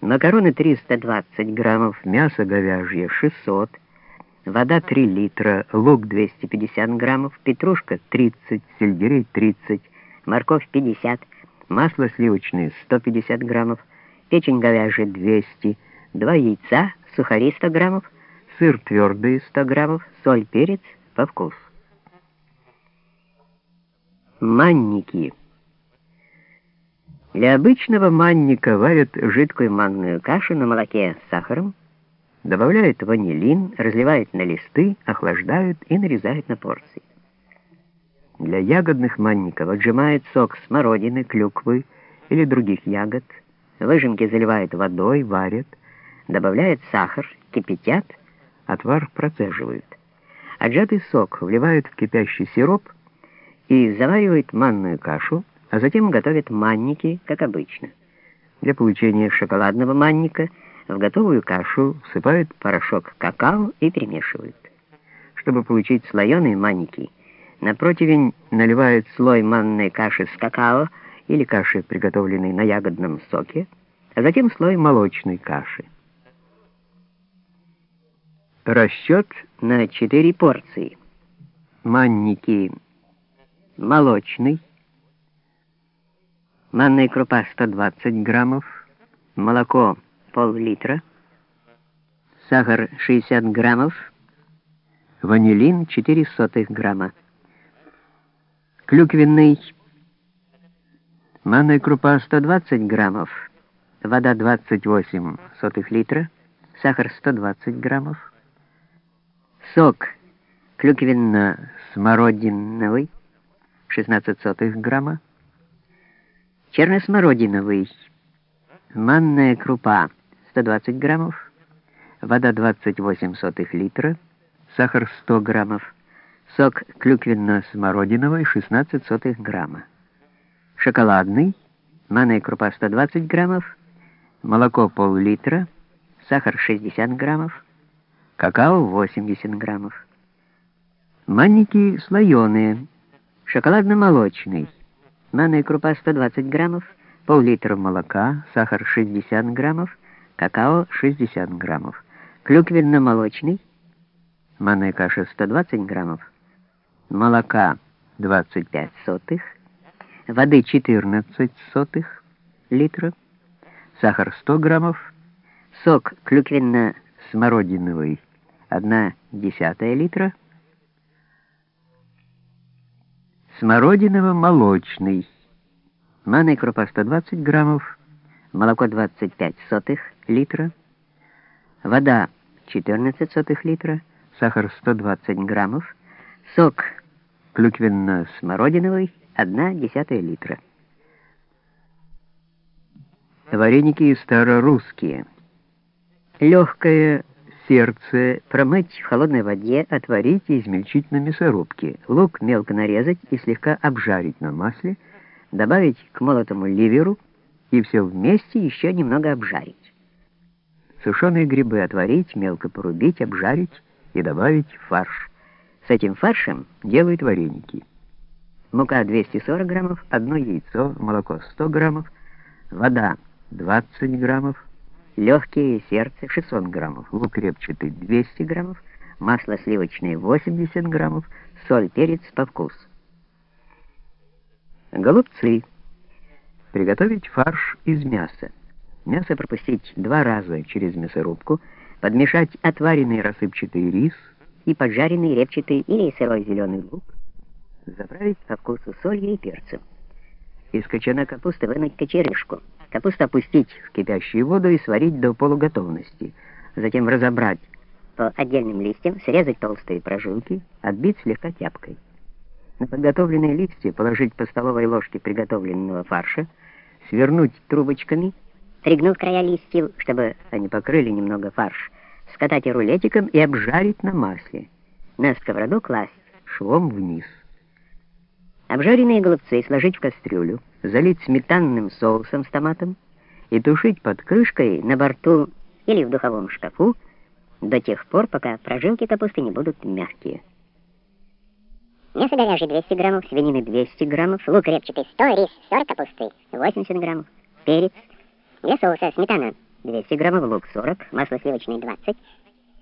макароны 320 граммов, мясо говяжье 600, вода 3 литра, лук 250 граммов, петрушка 30, сельдерей 30, морковь 50, масло сливочное 150 граммов, печень говяжья 200, 2 яйца, сухари 100 граммов, сыр твердый 100 граммов, соль, перец по вкусу. Манники. Для обычного манника варят жидкую манную кашу на молоке с сахаром, добавляют ванилин, разливают на листы, охлаждают и нарезают на порции. Для ягодных манников отжимают сок смородины, клюквы или других ягод, выжимки заливают водой, варят, добавляют сахар, кипятят, отвар процеживают. Отжатый сок вливают в кипящий сироп и заваривают манную кашу, а затем готовят манники, как обычно. Для получения шоколадного манника в готовую кашу всыпают порошок какао и перемешивают. Чтобы получить слоеные манники, на противень наливают слой манной каши с какао или каши, приготовленной на ягодном соке, а затем слой молочной каши. Расчет на 4 порции. Манники молочный, манная крупа 120 граммов, молоко пол-литра, сахар 60 граммов, ванилин 4 сотых грамма, клюквенный, манная крупа 120 граммов, вода 28 сотых литра, сахар 120 граммов, сок клюквенно-смородиновый 16 сотых грамма, черносмородиновый, манная крупа 120 граммов, вода 28 сотых литра, сахар 100 граммов, сок клюквенно-смородиновый 16 сотых грамма, шоколадный, манная крупа 120 граммов, молоко пол-литра, сахар 60 граммов, какао 80 граммов. Манники слоеные, шоколадно-молочный, манная крупа 120 граммов, пол-литра молока, сахар 60 граммов, какао 60 граммов, клюквенно-молочный, манная каша 120 граммов, молока 25 сотых, воды 14 сотых литра, сахар 100 граммов, сок клюквенно-смородиновый 1 десятая литра, смородиново-молочный, манная крупа 120 граммов, молоко 25 сотых литра, вода 14 сотых литра, сахар 120 граммов, сок клюквенно-смородиновый 1 десятая литра. Вареники старорусские. Легкое Сердце промыть в холодной воде, отварить и измельчить на мясорубке. Лук мелко нарезать и слегка обжарить на масле, добавить к молотому ливеру и все вместе еще немного обжарить. Сушеные грибы отварить, мелко порубить, обжарить и добавить фарш. С этим фаршем делают вареники. Мука 240 граммов, одно яйцо, молоко 100 граммов, вода 20 граммов, легкие сердце 600 граммов, лук репчатый 200 граммов, масло сливочное 80 граммов, соль, перец по вкусу. Голубцы. Приготовить фарш из мяса. Мясо пропустить два раза через мясорубку, подмешать отваренный рассыпчатый рис и поджаренный репчатый или сырой зеленый лук, заправить по вкусу солью и перцем. Из кочана капусты вынуть кочерышку. Капусту опустить в кипящую воду и сварить до полуготовности. Затем разобрать по отдельным листьям, срезать толстые прожилки, отбить слегка тяпкой. На подготовленные листья положить по столовой ложке приготовленного фарша, свернуть трубочками, пригнув края листьев, чтобы они покрыли немного фарш, скатать рулетиком и обжарить на масле. На сковороду класть швом вниз. Обжаренные голубцы сложить в кастрюлю, залить сметанным соусом с томатом и тушить под крышкой на борту или в духовом шкафу до тех пор, пока прожилки капусты не будут мягкие. Мясо говяжье 200 граммов, свинины 200 граммов, лук репчатый 100, рис 40 капусты 80 граммов, перец. Для соуса сметана 200 граммов, лук 40, масло сливочное 20,